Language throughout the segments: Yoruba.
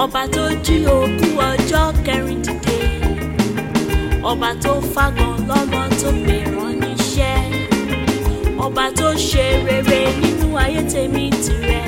ọba tó jí òkú ọjọ́ kẹrin dìde ọba tó fagbọn lọ́mọ tó pèrán níṣẹ́ ọba tó ṣe rere nínú ayé tèmi tìrẹ.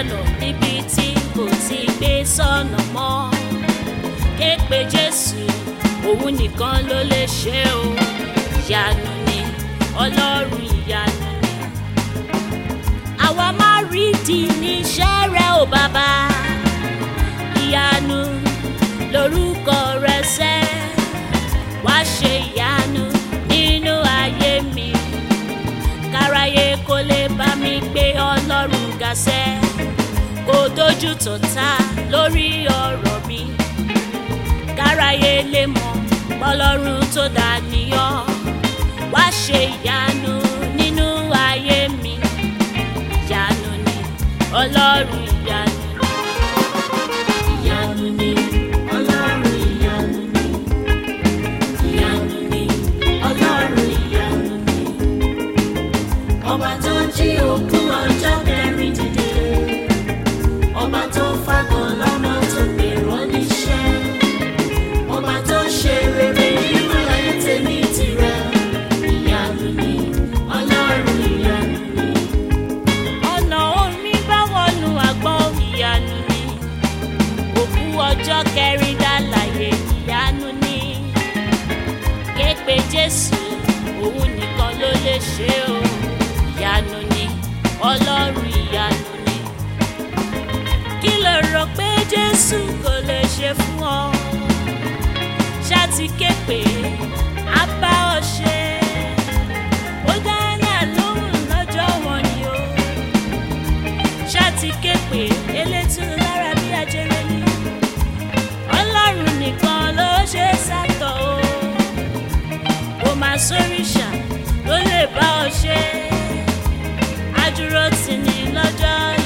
dànù níbi tí kò ti gbé sọ̀nà mọ́ képe Jésù òun nìkan ló lè ṣe o ìyanu ni Ọlọ́run ìyanu. lójú tó ta lórí ọ̀rọ̀ mi káráyé lè mọ̀ bọ́lọ́run tó dá níyàn. ọjọ́ kẹrìnlá láyé ìyanu ni képe jésù òun nìkan ló lè ṣe o ìyanu ni ọlọ́run ìyanu ni kí ló rò pé jésù kò lè ṣe fún ọ ṣá ti képe á bá ọ ṣe ti képe elétò. sóríṣà ló lè bá ọ ṣe àdúró tì ní lọ́jọ́.